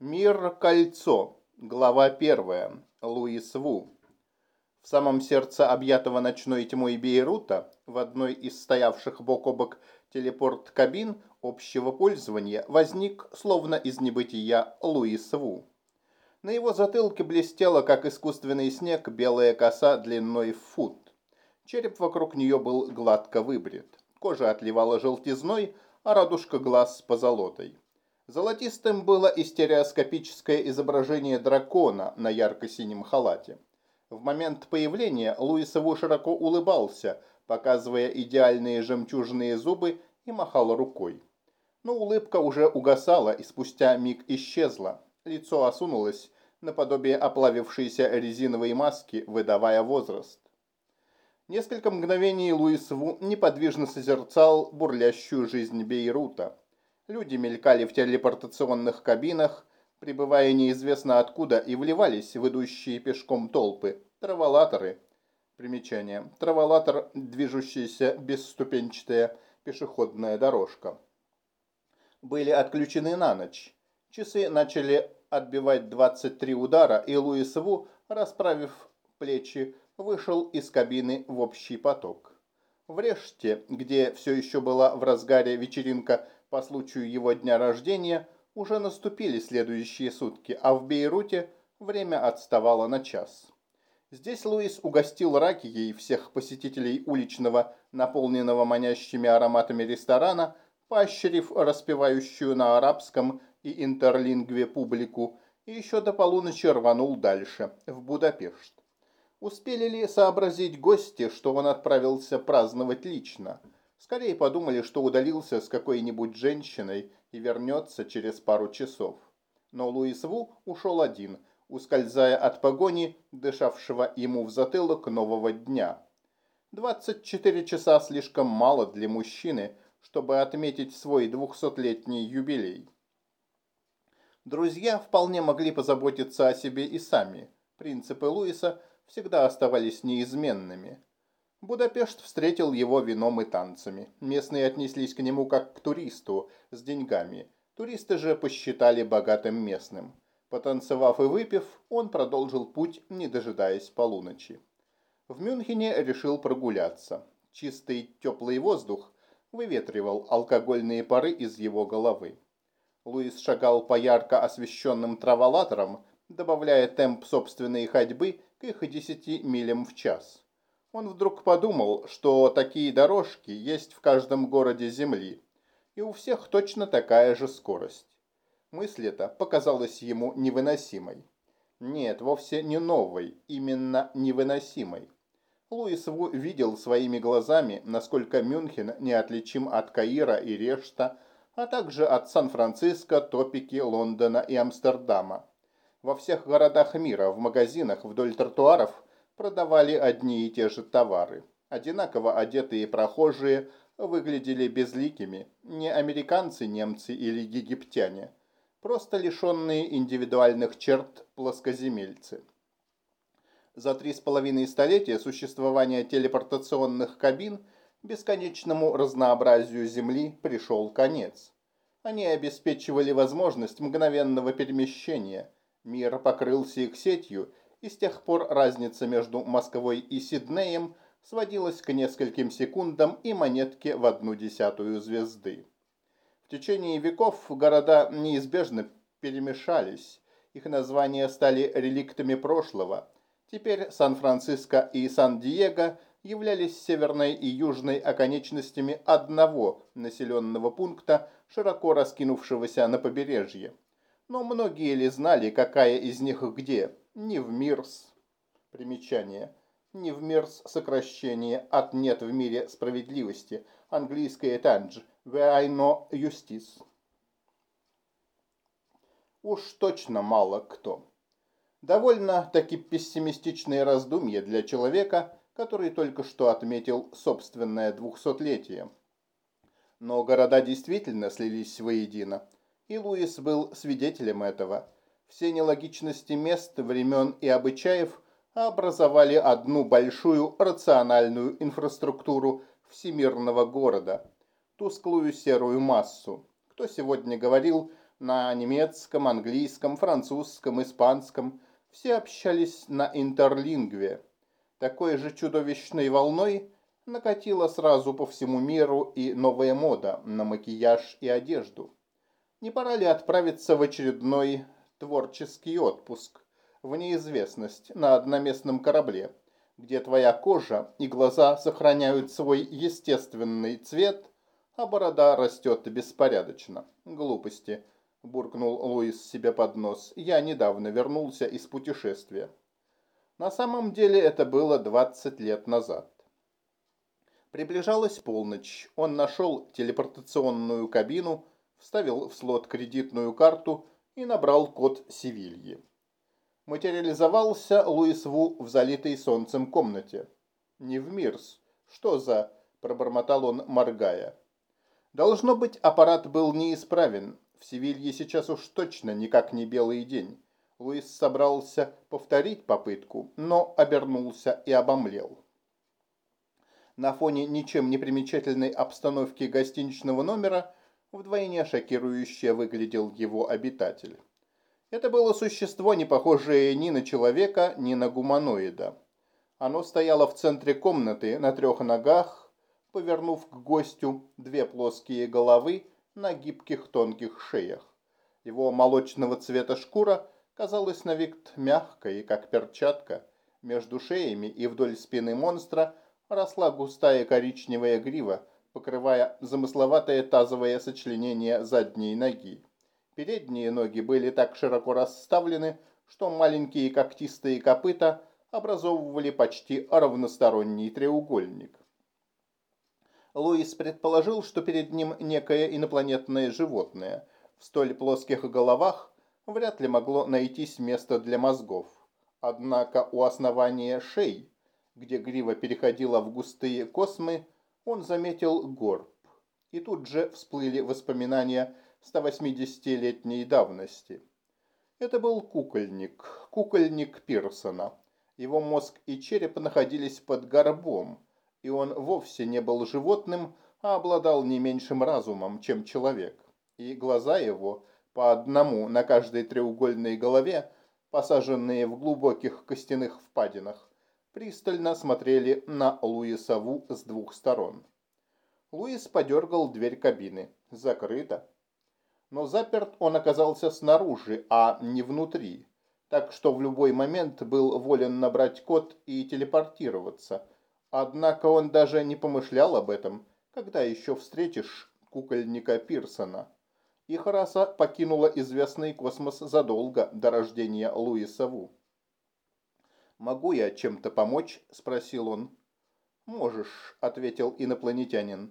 Мир-кольцо. Глава первая. Луис Ву. В самом сердце объятого ночной тьмой Бейрута, в одной из стоявших бок о бок телепорт-кабин общего пользования, возник, словно из небытия, Луис Ву. На его затылке блестела, как искусственный снег, белая коса длиной в фут. Череп вокруг нее был гладко выбрит. Кожа отливала желтизной, а радужка глаз позолотой. Золотистым было и стереоскопическое изображение дракона на ярко-синем халате. В момент появления Луисову широко улыбался, показывая идеальные жемчужные зубы и махал рукой. Но улыбка уже угасала и спустя миг исчезла. Лицо осунулось, наподобие оплавившейся резиновой маски, выдавая возраст. Несколько мгновений Луис Ву неподвижно созерцал бурлящую жизнь Бейрута. Люди мелькали в телепортационных кабинах, прибывая неизвестно откуда, и вливались в идущие пешком толпы. Траволаторы. Примечание. Траволатор – движущаяся бесступенчатая пешеходная дорожка. Были отключены на ночь. Часы начали отбивать 23 удара, и Луис Ву, расправив плечи, вышел из кабины в общий поток. В Реште, где все еще была в разгаре вечеринка по случаю его дня рождения уже наступили следующие сутки, а в Бейруте время отставало на час. Здесь Луис угостил ракией всех посетителей уличного, наполненного манящими ароматами ресторана, поощрив распевающую на арабском и интерлингве публику, и еще до полуночи рванул дальше, в Будапешт. Успели ли сообразить гости, что он отправился праздновать лично? Скорее подумали, что удалился с какой-нибудь женщиной и вернется через пару часов. Но Луис Ву ушел один, ускользая от погони, дышавшего ему в затылок нового дня. 24 часа слишком мало для мужчины, чтобы отметить свой двухсотлетний юбилей. Друзья вполне могли позаботиться о себе и сами. Принципы Луиса всегда оставались неизменными. Будапешт встретил его вином и танцами. Местные отнеслись к нему как к туристу с деньгами. Туристы же посчитали богатым местным. Потанцевав и выпив, он продолжил путь, не дожидаясь полуночи. В Мюнхене решил прогуляться. Чистый теплый воздух выветривал алкогольные пары из его головы. Луис шагал по ярко освещенным траволаторам, добавляя темп собственной ходьбы к их 10 милям в час. Он вдруг подумал, что такие дорожки есть в каждом городе Земли, и у всех точно такая же скорость. Мысль эта показалась ему невыносимой. Нет, вовсе не новой, именно невыносимой. Луис Ву видел своими глазами, насколько Мюнхен неотличим от Каира и Решта, а также от Сан-Франциско, Топики, Лондона и Амстердама. Во всех городах мира, в магазинах, вдоль тротуаров – продавали одни и те же товары. Одинаково одетые прохожие выглядели безликими, не американцы, немцы или египтяне, просто лишенные индивидуальных черт плоскоземельцы. За три с половиной столетия существования телепортационных кабин бесконечному разнообразию Земли пришел конец. Они обеспечивали возможность мгновенного перемещения. Мир покрылся их сетью, и с тех пор разница между Москвой и Сиднеем сводилась к нескольким секундам и монетке в одну десятую звезды. В течение веков города неизбежно перемешались, их названия стали реликтами прошлого. Теперь Сан-Франциско и Сан-Диего являлись северной и южной оконечностями одного населенного пункта, широко раскинувшегося на побережье. Но многие ли знали, какая из них где? Не в мирс. Примечание. Не в мирс сокращение от нет в мире справедливости. Английское I know justice. Уж точно мало кто. Довольно таки пессимистичные раздумья для человека, который только что отметил собственное двухсотлетие. Но города действительно слились воедино, и Луис был свидетелем этого – все нелогичности мест, времен и обычаев образовали одну большую рациональную инфраструктуру всемирного города, тусклую серую массу. Кто сегодня говорил, На немецком, английском, французском, испанском все общались на интерлингве. Такой же чудовищной волной накатила сразу по всему миру и новая мода на макияж и одежду. Не пора ли отправиться в очередной творческий отпуск в неизвестность на одноместном корабле, где твоя кожа и глаза сохраняют свой естественный цвет, а борода растет беспорядочно. Глупости, буркнул Луис себе под нос. Я недавно вернулся из путешествия. На самом деле это было 20 лет назад. Приближалась полночь. Он нашел телепортационную кабину, вставил в слот кредитную карту и набрал код Севильи. Материализовался Луис Ву в залитой солнцем комнате. «Не в Мирс. Что за...» – пробормотал он, моргая. Должно быть, аппарат был неисправен. В Севилье сейчас уж точно никак не белый день. Луис собрался повторить попытку, но обернулся и обомлел. На фоне ничем не примечательной обстановки гостиничного номера вдвойне шокирующе выглядел его обитатель. Это было существо, не похожее ни на человека, ни на гуманоида. Оно стояло в центре комнаты на трех ногах, повернув к гостю две плоские головы на гибких тонких шеях. Его молочного цвета шкура – казалась на вид мягкой, как перчатка. Между шеями и вдоль спины монстра росла густая коричневая грива, покрывая замысловатое тазовое сочленение задней ноги. Передние ноги были так широко расставлены, что маленькие когтистые копыта образовывали почти равносторонний треугольник. Луис предположил, что перед ним некое инопланетное животное. В столь плоских головах вряд ли могло найтись место для мозгов. Однако у основания шеи, где грива переходила в густые космы, он заметил горб. И тут же всплыли воспоминания 180-летней давности. Это был кукольник, кукольник Пирсона. Его мозг и череп находились под горбом, и он вовсе не был животным, а обладал не меньшим разумом, чем человек. И глаза его по одному на каждой треугольной голове, посаженные в глубоких костяных впадинах, пристально смотрели на Луиса Ву с двух сторон. Луис подергал дверь кабины. Закрыто. Но заперт он оказался снаружи, а не внутри, так что в любой момент был волен набрать код и телепортироваться. Однако он даже не помышлял об этом, когда еще встретишь кукольника Пирсона. Их раса покинула известный космос задолго до рождения Луиса Ву. «Могу я чем-то помочь?» – спросил он. «Можешь», – ответил инопланетянин,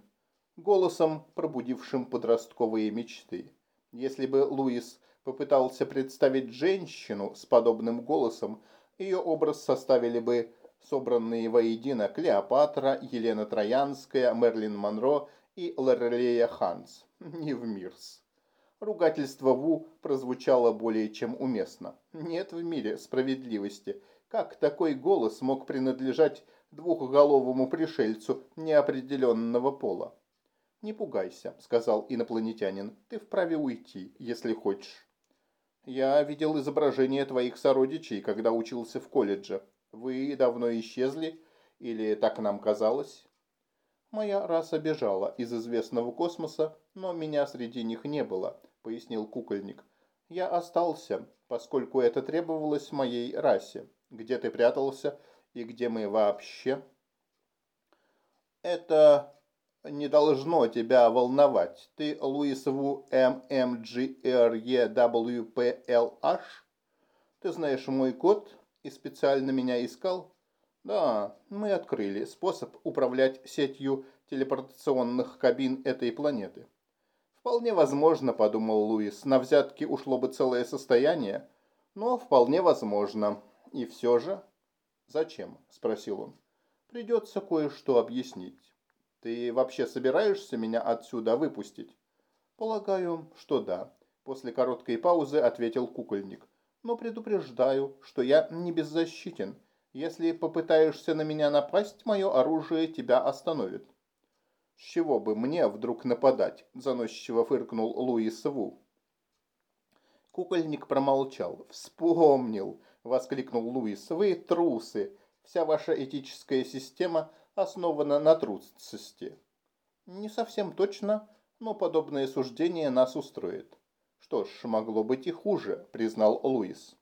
голосом, пробудившим подростковые мечты. Если бы Луис попытался представить женщину с подобным голосом, ее образ составили бы собранные воедино Клеопатра, Елена Троянская, Мерлин Монро и Лорелея Ханс. Не в мирс. Ругательство Ву прозвучало более чем уместно. Нет в мире справедливости. Как такой голос мог принадлежать двухголовому пришельцу неопределенного пола? «Не пугайся», — сказал инопланетянин. «Ты вправе уйти, если хочешь». «Я видел изображение твоих сородичей, когда учился в колледже. Вы давно исчезли? Или так нам казалось?» «Моя раса бежала из известного космоса, но меня среди них не было. – пояснил кукольник. «Я остался, поскольку это требовалось моей расе. Где ты прятался и где мы вообще?» «Это не должно тебя волновать. Ты Луис Ву ММГРЕWПЛH? Ты знаешь мой код и специально меня искал?» «Да, мы открыли способ управлять сетью телепортационных кабин этой планеты». Вполне возможно, подумал Луис, на взятки ушло бы целое состояние, но вполне возможно. И все же... Зачем? Спросил он. Придется кое-что объяснить. Ты вообще собираешься меня отсюда выпустить? Полагаю, что да. После короткой паузы ответил кукольник. Но предупреждаю, что я не беззащитен. Если попытаешься на меня напасть, мое оружие тебя остановит. «С чего бы мне вдруг нападать?» – заносчиво фыркнул Луис Ву. Кукольник промолчал. «Вспомнил!» – воскликнул Луис. «Вы трусы! Вся ваша этическая система основана на трусости». «Не совсем точно, но подобное суждение нас устроит». «Что ж, могло быть и хуже», – признал Луис.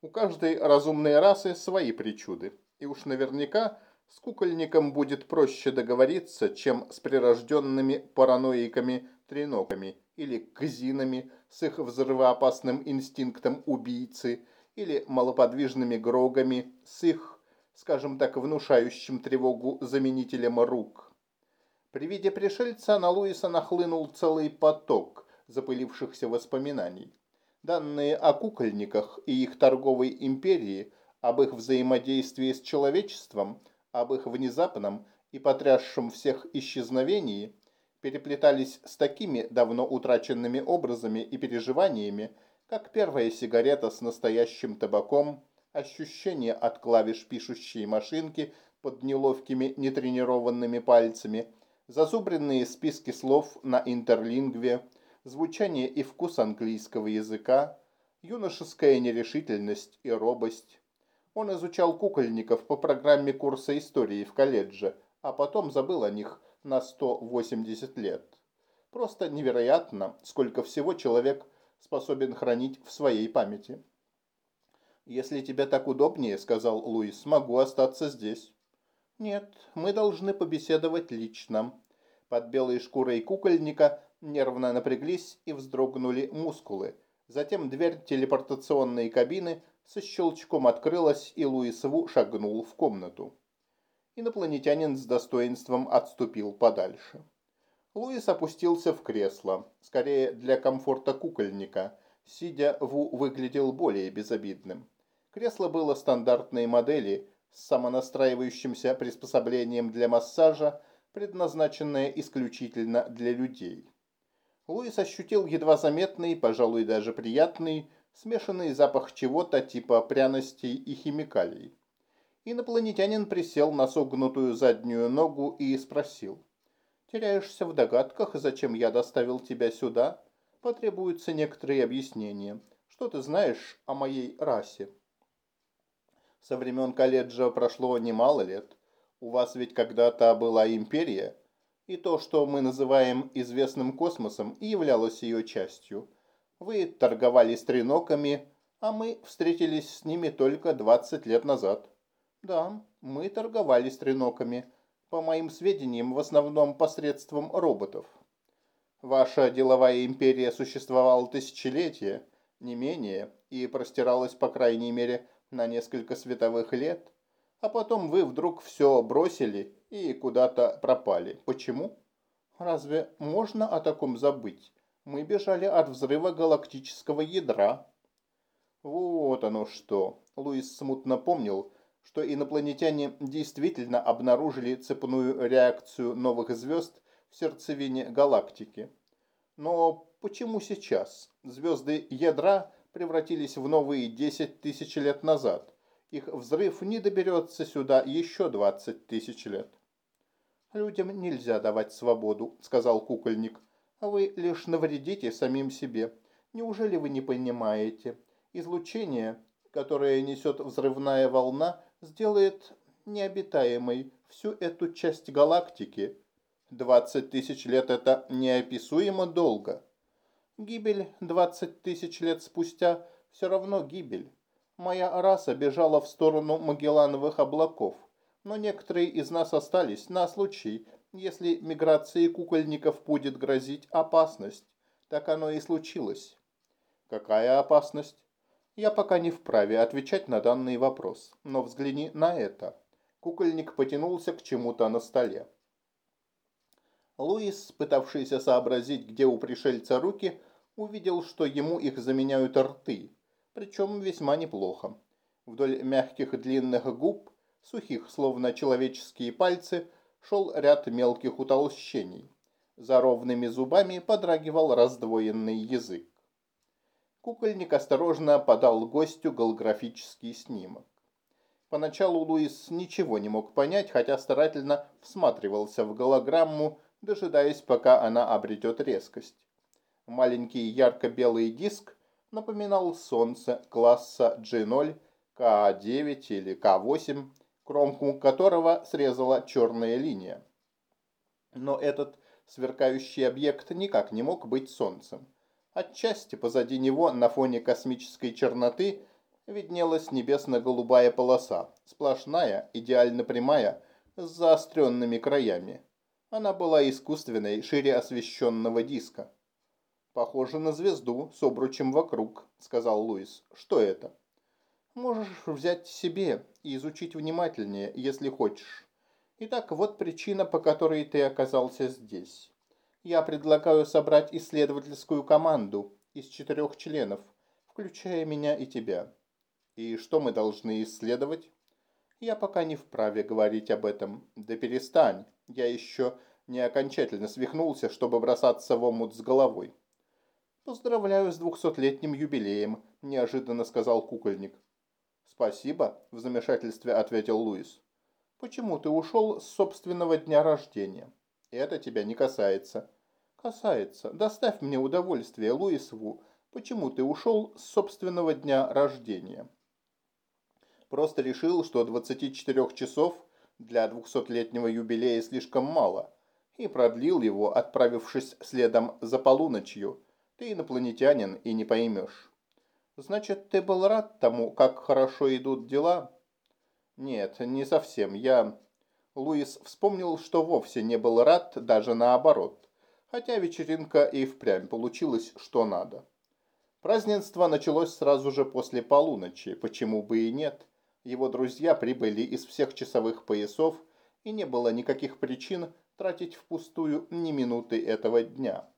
«У каждой разумной расы свои причуды, и уж наверняка с кукольником будет проще договориться, чем с прирожденными параноиками-треноками или кзинами с их взрывоопасным инстинктом убийцы или малоподвижными грогами с их, скажем так, внушающим тревогу заменителем рук. При виде пришельца на Луиса нахлынул целый поток запылившихся воспоминаний. Данные о кукольниках и их торговой империи, об их взаимодействии с человечеством – об их внезапном и потрясшем всех исчезновении переплетались с такими давно утраченными образами и переживаниями, как первая сигарета с настоящим табаком, ощущение от клавиш пишущей машинки под неловкими нетренированными пальцами, зазубренные списки слов на интерлингве, звучание и вкус английского языка, юношеская нерешительность и робость, он изучал кукольников по программе курса истории в колледже, а потом забыл о них на 180 лет. Просто невероятно, сколько всего человек способен хранить в своей памяти. «Если тебе так удобнее, — сказал Луис, — могу остаться здесь». «Нет, мы должны побеседовать лично». Под белой шкурой кукольника нервно напряглись и вздрогнули мускулы. Затем дверь телепортационной кабины со щелчком открылась, и Луис Ву шагнул в комнату. Инопланетянин с достоинством отступил подальше. Луис опустился в кресло, скорее для комфорта кукольника. Сидя, Ву выглядел более безобидным. Кресло было стандартной модели с самонастраивающимся приспособлением для массажа, предназначенное исключительно для людей. Луис ощутил едва заметный, пожалуй, даже приятный, смешанный запах чего-то типа пряностей и химикалий. Инопланетянин присел на согнутую заднюю ногу и спросил. «Теряешься в догадках, зачем я доставил тебя сюда? Потребуются некоторые объяснения. Что ты знаешь о моей расе?» «Со времен колледжа прошло немало лет. У вас ведь когда-то была империя, и то, что мы называем известным космосом, и являлось ее частью». Вы торговали с треноками, а мы встретились с ними только 20 лет назад. Да, мы торговали с треноками, по моим сведениям, в основном посредством роботов. Ваша деловая империя существовала тысячелетия, не менее, и простиралась, по крайней мере, на несколько световых лет. А потом вы вдруг все бросили и куда-то пропали. Почему? Разве можно о таком забыть? Мы бежали от взрыва галактического ядра. Вот оно что. Луис смутно помнил, что инопланетяне действительно обнаружили цепную реакцию новых звезд в сердцевине галактики. Но почему сейчас? Звезды ядра превратились в новые 10 тысяч лет назад. Их взрыв не доберется сюда еще 20 тысяч лет. «Людям нельзя давать свободу», — сказал кукольник. А вы лишь навредите самим себе. Неужели вы не понимаете? Излучение, которое несет взрывная волна, сделает необитаемой всю эту часть галактики. Двадцать тысяч лет – это неописуемо долго. Гибель двадцать тысяч лет спустя все равно гибель. Моя раса бежала в сторону Магеллановых облаков, но некоторые из нас остались на случай, если миграции кукольников будет грозить опасность. Так оно и случилось. Какая опасность? Я пока не вправе отвечать на данный вопрос, но взгляни на это. Кукольник потянулся к чему-то на столе. Луис, пытавшийся сообразить, где у пришельца руки, увидел, что ему их заменяют рты, причем весьма неплохо. Вдоль мягких длинных губ, сухих, словно человеческие пальцы, шел ряд мелких утолщений. За ровными зубами подрагивал раздвоенный язык. Кукольник осторожно подал гостю голографический снимок. Поначалу Луис ничего не мог понять, хотя старательно всматривался в голограмму, дожидаясь, пока она обретет резкость. Маленький ярко-белый диск напоминал Солнце класса G0, К9 или К8, кромку которого срезала черная линия. Но этот сверкающий объект никак не мог быть Солнцем. Отчасти позади него на фоне космической черноты виднелась небесно-голубая полоса, сплошная, идеально прямая, с заостренными краями. Она была искусственной, шире освещенного диска. «Похоже на звезду с обручем вокруг», — сказал Луис. «Что это?» «Можешь взять себе и изучить внимательнее, если хочешь. Итак, вот причина, по которой ты оказался здесь. Я предлагаю собрать исследовательскую команду из четырех членов, включая меня и тебя. И что мы должны исследовать? Я пока не вправе говорить об этом. Да перестань, я еще не окончательно свихнулся, чтобы бросаться в омут с головой. «Поздравляю с двухсотлетним юбилеем», – неожиданно сказал кукольник. «Спасибо», – в замешательстве ответил Луис. «Почему ты ушел с собственного дня рождения?» «Это тебя не касается». «Касается. Доставь мне удовольствие, Луис Ву. Почему ты ушел с собственного дня рождения?» Просто решил, что 24 часов для двухсотлетнего юбилея слишком мало, и продлил его, отправившись следом за полуночью – ты инопланетянин и не поймешь. Значит, ты был рад тому, как хорошо идут дела? Нет, не совсем. Я... Луис вспомнил, что вовсе не был рад, даже наоборот. Хотя вечеринка и впрямь получилась что надо. Празднество началось сразу же после полуночи, почему бы и нет. Его друзья прибыли из всех часовых поясов, и не было никаких причин тратить впустую ни минуты этого дня.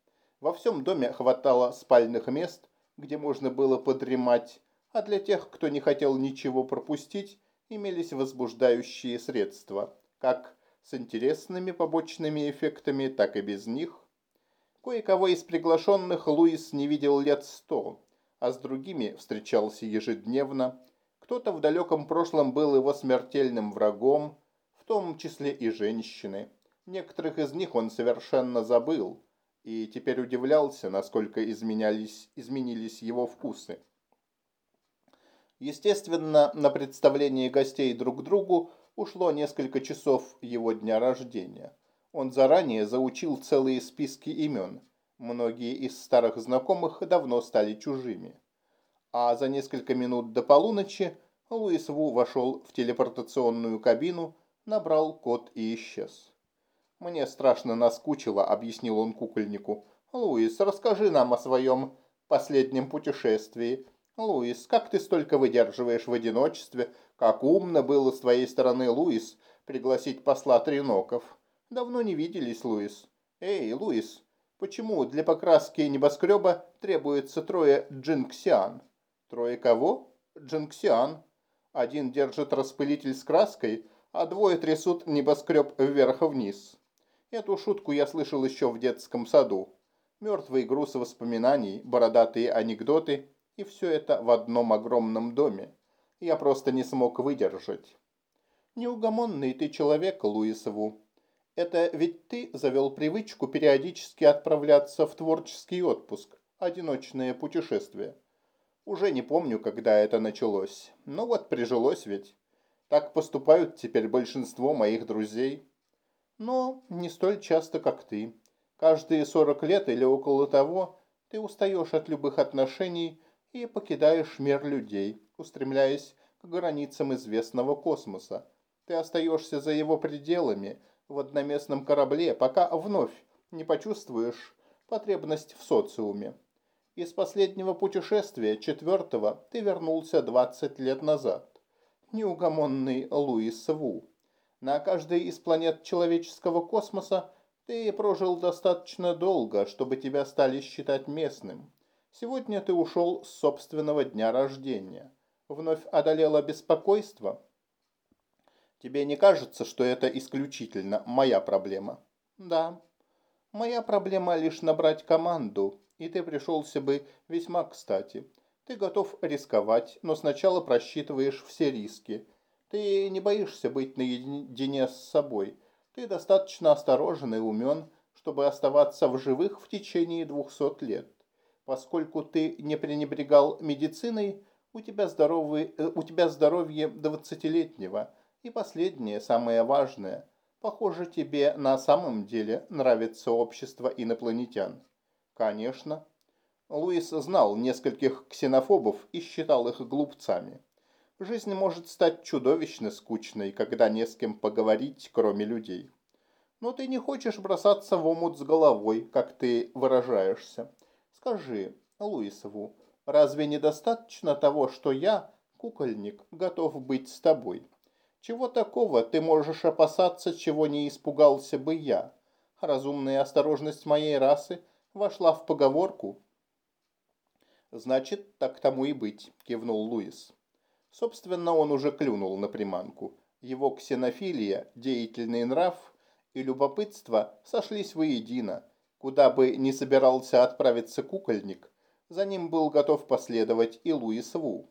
Во всем доме хватало спальных мест, где можно было подремать, а для тех, кто не хотел ничего пропустить, имелись возбуждающие средства, как с интересными побочными эффектами, так и без них. Кое-кого из приглашенных Луис не видел лет сто, а с другими встречался ежедневно. Кто-то в далеком прошлом был его смертельным врагом, в том числе и женщины. Некоторых из них он совершенно забыл – и теперь удивлялся, насколько изменялись, изменились его вкусы. Естественно, на представление гостей друг другу ушло несколько часов его дня рождения. Он заранее заучил целые списки имен. Многие из старых знакомых давно стали чужими. А за несколько минут до полуночи Луис Ву вошел в телепортационную кабину, набрал код и исчез. «Мне страшно наскучило», — объяснил он кукольнику. «Луис, расскажи нам о своем последнем путешествии. Луис, как ты столько выдерживаешь в одиночестве? Как умно было с твоей стороны, Луис, пригласить посла Триноков. Давно не виделись, Луис. Эй, Луис, почему для покраски небоскреба требуется трое джинксиан? Трое кого? Джинксиан. Один держит распылитель с краской, а двое трясут небоскреб вверх-вниз. Эту шутку я слышал еще в детском саду. Мертвый груз воспоминаний, бородатые анекдоты и все это в одном огромном доме. Я просто не смог выдержать. Неугомонный ты человек, Луисову. Это ведь ты завел привычку периодически отправляться в творческий отпуск, одиночное путешествие. Уже не помню, когда это началось, но вот прижилось ведь. Так поступают теперь большинство моих друзей но не столь часто, как ты. Каждые сорок лет или около того ты устаешь от любых отношений и покидаешь мир людей, устремляясь к границам известного космоса. Ты остаешься за его пределами в одноместном корабле, пока вновь не почувствуешь потребность в социуме. Из последнего путешествия, четвертого, ты вернулся 20 лет назад. Неугомонный Луис Ву. На каждой из планет человеческого космоса ты прожил достаточно долго, чтобы тебя стали считать местным. Сегодня ты ушел с собственного дня рождения. Вновь одолело беспокойство? Тебе не кажется, что это исключительно моя проблема? Да. Моя проблема лишь набрать команду, и ты пришелся бы весьма кстати. Ты готов рисковать, но сначала просчитываешь все риски – ты не боишься быть наедине с собой. Ты достаточно осторожен и умен, чтобы оставаться в живых в течение двухсот лет. Поскольку ты не пренебрегал медициной, у тебя, здоровый, э, у тебя здоровье двадцатилетнего. И последнее, самое важное. Похоже, тебе на самом деле нравится общество инопланетян. Конечно. Луис знал нескольких ксенофобов и считал их глупцами. Жизнь может стать чудовищно скучной, когда не с кем поговорить, кроме людей. Но ты не хочешь бросаться в омут с головой, как ты выражаешься. Скажи, Луисову, разве недостаточно того, что я, кукольник, готов быть с тобой? Чего такого ты можешь опасаться, чего не испугался бы я? Разумная осторожность моей расы вошла в поговорку. Значит, так тому и быть, кивнул Луис. Собственно, он уже клюнул на приманку. Его ксенофилия, деятельный нрав и любопытство сошлись воедино – Куда бы ни собирался отправиться кукольник, за ним был готов последовать и Луис Ву.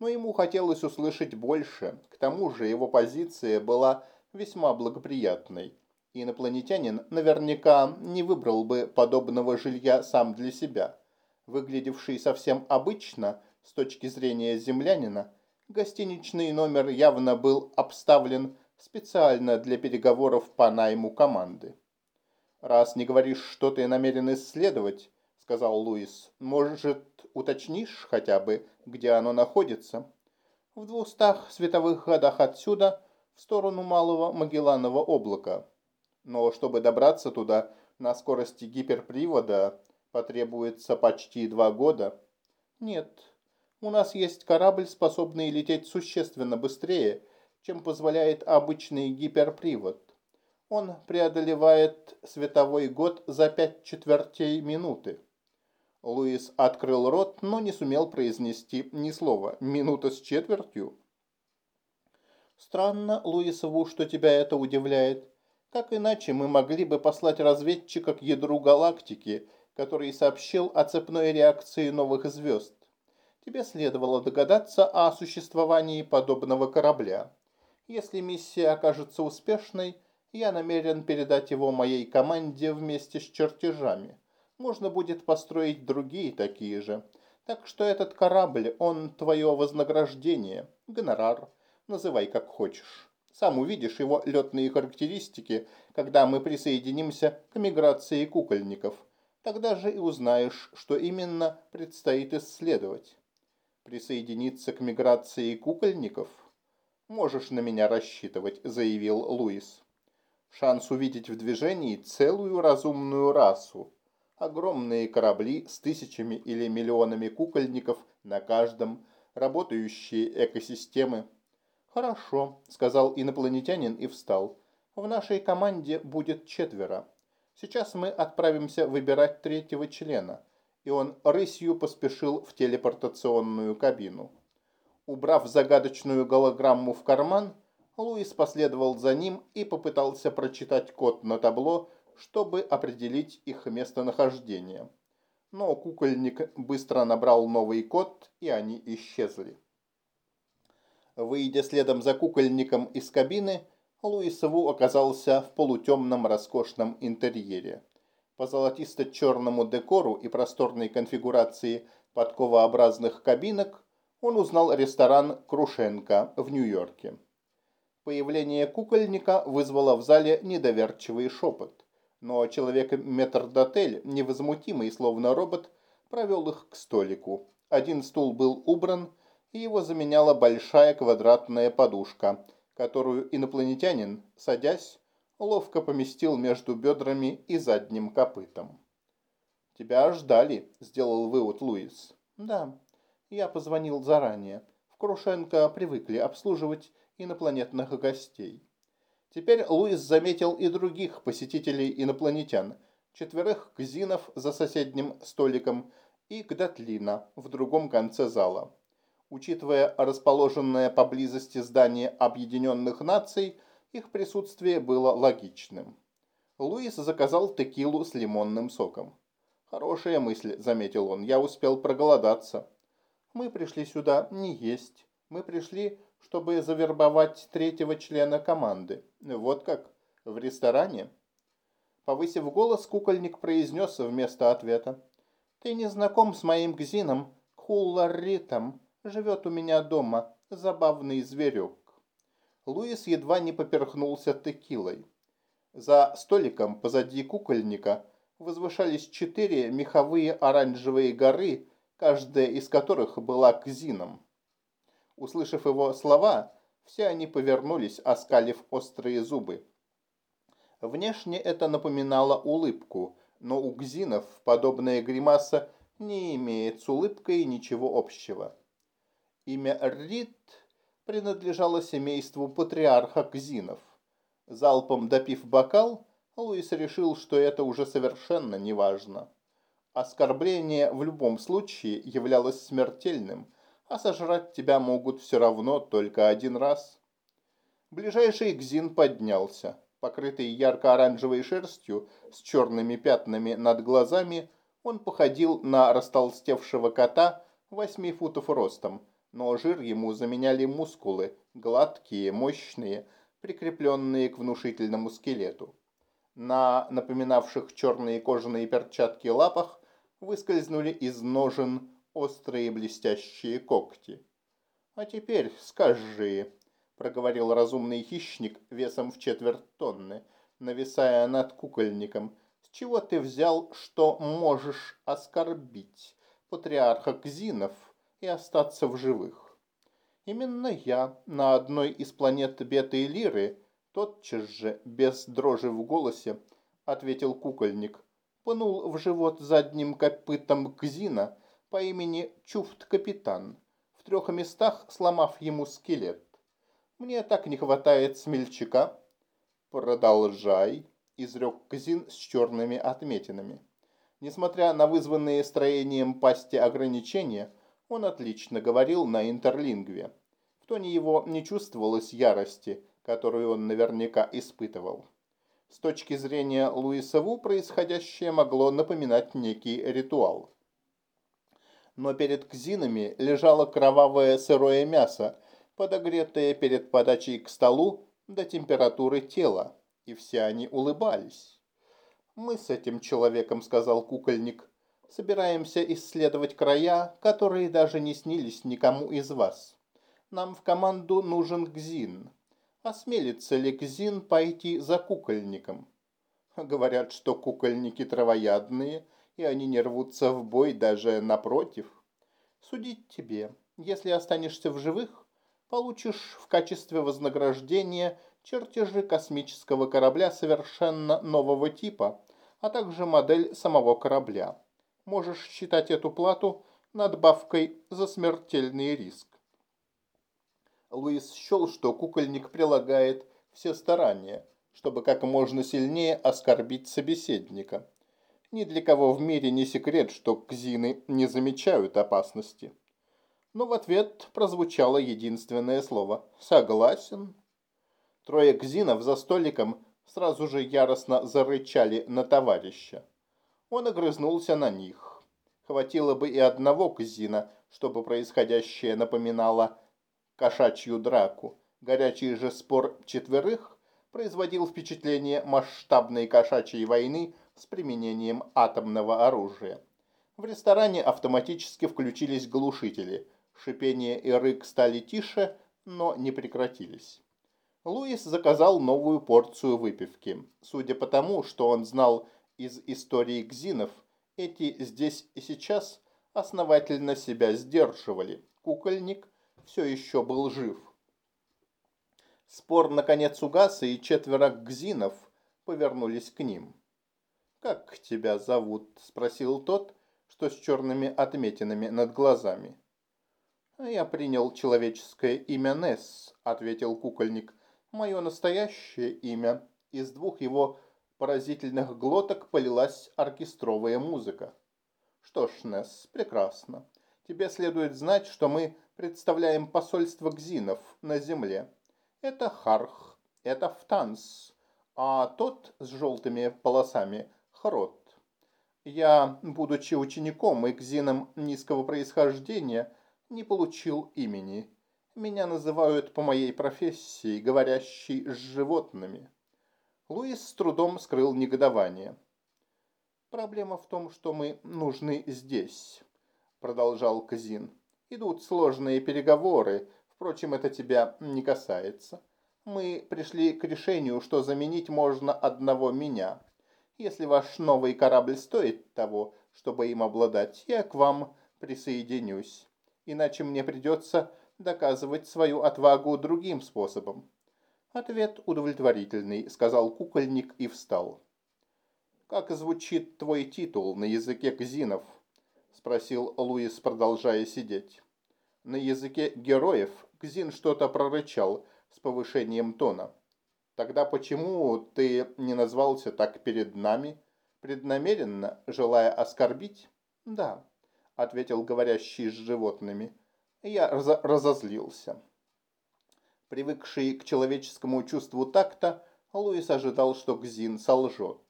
Но ему хотелось услышать больше, к тому же его позиция была весьма благоприятной. Инопланетянин наверняка не выбрал бы подобного жилья сам для себя. Выглядевший совсем обычно, с точки зрения землянина, гостиничный номер явно был обставлен специально для переговоров по найму команды. «Раз не говоришь, что ты намерен исследовать», — сказал Луис, — «может, уточнишь хотя бы, где оно находится?» «В двухстах световых годах отсюда, в сторону Малого Магелланова облака. Но чтобы добраться туда на скорости гиперпривода, потребуется почти два года». «Нет, у нас есть корабль, способный лететь существенно быстрее, чем позволяет обычный гиперпривод. Он преодолевает световой год за пять четвертей минуты. Луис открыл рот, но не сумел произнести ни слова. Минута с четвертью. Странно, Луисову, что тебя это удивляет. Как иначе мы могли бы послать разведчика к ядру галактики, который сообщил о цепной реакции новых звезд? Тебе следовало догадаться о существовании подобного корабля. Если миссия окажется успешной, я намерен передать его моей команде вместе с чертежами. Можно будет построить другие такие же. Так что этот корабль, он твое вознаграждение, гонорар, называй как хочешь. Сам увидишь его летные характеристики, когда мы присоединимся к миграции кукольников. Тогда же и узнаешь, что именно предстоит исследовать. Присоединиться к миграции кукольников? Можешь на меня рассчитывать, заявил Луис. Шанс увидеть в движении целую разумную расу. Огромные корабли с тысячами или миллионами кукольников на каждом, работающие экосистемы. «Хорошо», — сказал инопланетянин и встал. «В нашей команде будет четверо. Сейчас мы отправимся выбирать третьего члена». И он рысью поспешил в телепортационную кабину. Убрав загадочную голограмму в карман, Луис последовал за ним и попытался прочитать код на табло, чтобы определить их местонахождение. Но кукольник быстро набрал новый код, и они исчезли. Выйдя следом за кукольником из кабины, Луисову оказался в полутемном роскошном интерьере. По золотисто-черному декору и просторной конфигурации подковообразных кабинок он узнал ресторан «Крушенко» в Нью-Йорке. Появление кукольника вызвало в зале недоверчивый шепот. Но человек-метрдотель, невозмутимый, словно робот, провел их к столику. Один стул был убран, и его заменяла большая квадратная подушка, которую инопланетянин, садясь, ловко поместил между бедрами и задним копытом. «Тебя ждали», – сделал вывод Луис. «Да, я позвонил заранее. В Крушенко привыкли обслуживать инопланетных гостей. Теперь Луис заметил и других посетителей инопланетян, четверых кзинов за соседним столиком и Гдатлина в другом конце зала. Учитывая расположенное поблизости здание Объединенных Наций, их присутствие было логичным. Луис заказал текилу с лимонным соком. «Хорошая мысль», — заметил он, — «я успел проголодаться». «Мы пришли сюда не есть. Мы пришли чтобы завербовать третьего члена команды. Вот как? В ресторане? Повысив голос, кукольник произнес вместо ответа. Ты не знаком с моим гзином Хулларитом. Живет у меня дома. Забавный зверек. Луис едва не поперхнулся текилой. За столиком позади кукольника возвышались четыре меховые оранжевые горы, каждая из которых была кзином. Услышав его слова, все они повернулись, оскалив острые зубы. Внешне это напоминало улыбку, но у гзинов подобная гримаса не имеет с улыбкой ничего общего. Имя Рит принадлежало семейству патриарха гзинов. Залпом допив бокал, Луис решил, что это уже совершенно неважно. Оскорбление в любом случае являлось смертельным, а сожрать тебя могут все равно только один раз. Ближайший Гзин поднялся. Покрытый ярко-оранжевой шерстью с черными пятнами над глазами, он походил на растолстевшего кота восьми футов ростом, но жир ему заменяли мускулы, гладкие, мощные, прикрепленные к внушительному скелету. На напоминавших черные кожаные перчатки лапах выскользнули из ножен острые блестящие когти. «А теперь скажи», проговорил разумный хищник весом в четверть тонны, нависая над кукольником. «С чего ты взял, что можешь оскорбить патриарха Кзинов и остаться в живых?» «Именно я на одной из планет Беты и Лиры тотчас же, без дрожи в голосе, ответил кукольник, пнул в живот задним копытом Кзина по имени Чуфт-капитан, в трех местах сломав ему скелет. Мне так не хватает смельчака. Продолжай, изрек Казин с черными отметинами. Несмотря на вызванные строением пасти ограничения, он отлично говорил на интерлингве. В тоне его не чувствовалось ярости, которую он наверняка испытывал. С точки зрения Луиса Ву происходящее могло напоминать некий ритуал. Но перед кзинами лежало кровавое сырое мясо, подогретые перед подачей к столу до температуры тела, и все они улыбались. «Мы с этим человеком», — сказал кукольник, — «собираемся исследовать края, которые даже не снились никому из вас. Нам в команду нужен Гзин. Осмелится ли Гзин пойти за кукольником?» Говорят, что кукольники травоядные, и они не рвутся в бой даже напротив. Судить тебе, если останешься в живых, получишь в качестве вознаграждения чертежи космического корабля совершенно нового типа, а также модель самого корабля. Можешь считать эту плату надбавкой за смертельный риск. Луис счел, что кукольник прилагает все старания, чтобы как можно сильнее оскорбить собеседника. Ни для кого в мире не секрет, что кзины не замечают опасности но в ответ прозвучало единственное слово «Согласен». Трое кзинов за столиком сразу же яростно зарычали на товарища. Он огрызнулся на них. Хватило бы и одного кзина, чтобы происходящее напоминало кошачью драку. Горячий же спор четверых производил впечатление масштабной кошачьей войны с применением атомного оружия. В ресторане автоматически включились глушители – Шипение и рык стали тише, но не прекратились. Луис заказал новую порцию выпивки. Судя по тому, что он знал из истории гзинов, эти здесь и сейчас основательно себя сдерживали. Кукольник все еще был жив. Спор наконец угас, и четверо гзинов повернулись к ним. «Как тебя зовут?» – спросил тот, что с черными отметинами над глазами. «Я принял человеческое имя Несс», — ответил кукольник. «Мое настоящее имя». Из двух его поразительных глоток полилась оркестровая музыка. «Что ж, Несс, прекрасно. Тебе следует знать, что мы представляем посольство гзинов на земле. Это Харх, это Фтанс, а тот с желтыми полосами – Хрот. Я, будучи учеником и гзином низкого происхождения – не получил имени. Меня называют по моей профессии, говорящий с животными. Луис с трудом скрыл негодование. Проблема в том, что мы нужны здесь, продолжал Казин. Идут сложные переговоры, впрочем, это тебя не касается. Мы пришли к решению, что заменить можно одного меня. Если ваш новый корабль стоит того, чтобы им обладать, я к вам присоединюсь. Иначе мне придется доказывать свою отвагу другим способом. Ответ удовлетворительный, сказал кукольник и встал. Как звучит твой титул на языке кзинов? Спросил Луис, продолжая сидеть. На языке героев Кзин что-то прорычал с повышением тона. Тогда почему ты не назвался так перед нами? Преднамеренно, желая оскорбить? Да, ответил говорящий с животными. Я разозлился. Привыкший к человеческому чувству такта, Луис ожидал, что Гзин солжет.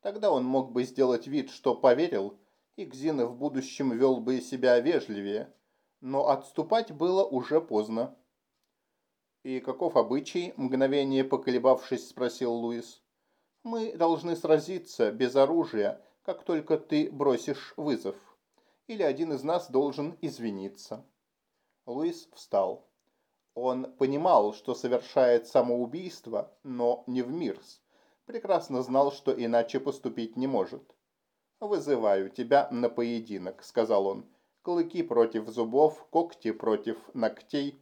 Тогда он мог бы сделать вид, что поверил, и Гзин в будущем вел бы себя вежливее. Но отступать было уже поздно. «И каков обычай?» – мгновение поколебавшись, спросил Луис. «Мы должны сразиться без оружия, как только ты бросишь вызов. Или один из нас должен извиниться». Луис встал. Он понимал, что совершает самоубийство, но не в Мирс. Прекрасно знал, что иначе поступить не может. «Вызываю тебя на поединок», — сказал он. «Клыки против зубов, когти против ногтей,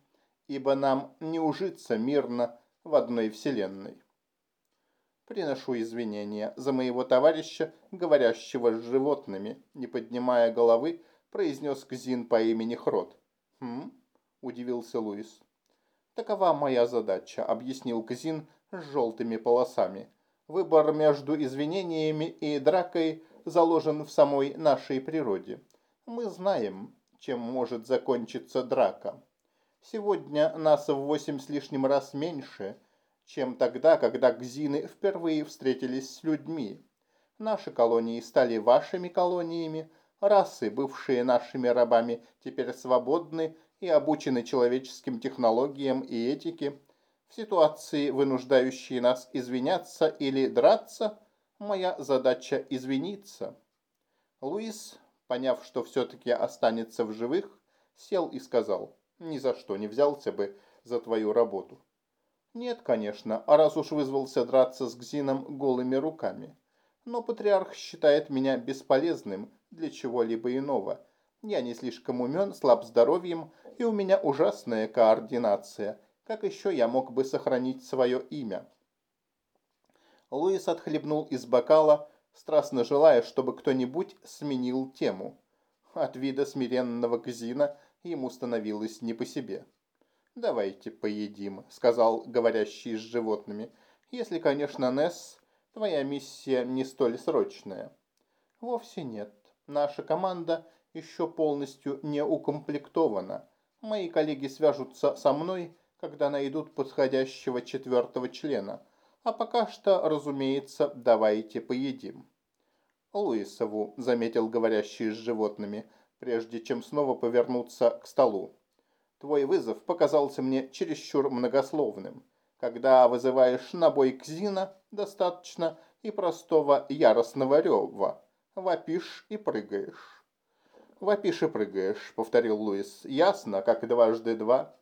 ибо нам не ужиться мирно в одной вселенной». «Приношу извинения за моего товарища, говорящего с животными», не поднимая головы, произнес Кзин по имени Хрот. «Хм?» – удивился Луис. «Такова моя задача», – объяснил Казин с желтыми полосами. «Выбор между извинениями и дракой заложен в самой нашей природе. Мы знаем, чем может закончиться драка. Сегодня нас в восемь с лишним раз меньше, чем тогда, когда гзины впервые встретились с людьми. Наши колонии стали вашими колониями, Расы, бывшие нашими рабами, теперь свободны и обучены человеческим технологиям и этике. В ситуации, вынуждающей нас извиняться или драться, моя задача извиниться. Луис, поняв, что все-таки останется в живых, сел и сказал, ни за что не взялся бы за твою работу. Нет, конечно, а раз уж вызвался драться с Гзином голыми руками. Но патриарх считает меня бесполезным для чего-либо иного. Я не слишком умен, слаб здоровьем, и у меня ужасная координация. Как еще я мог бы сохранить свое имя? Луис отхлебнул из бокала, страстно желая, чтобы кто-нибудь сменил тему. От вида смиренного Казина ему становилось не по себе. «Давайте поедим», — сказал говорящий с животными. «Если, конечно, Несс, твоя миссия не столь срочная». «Вовсе нет. Наша команда еще полностью не укомплектована. Мои коллеги свяжутся со мной, когда найдут подходящего четвертого члена. А пока что, разумеется, давайте поедим. Луисову, заметил говорящий с животными, прежде чем снова повернуться к столу. Твой вызов показался мне чересчур многословным. Когда вызываешь на бой Кзина, достаточно и простого яростного рева. Вопишь и прыгаешь. Вопишь и прыгаешь, повторил Луис. Ясно, как дважды два.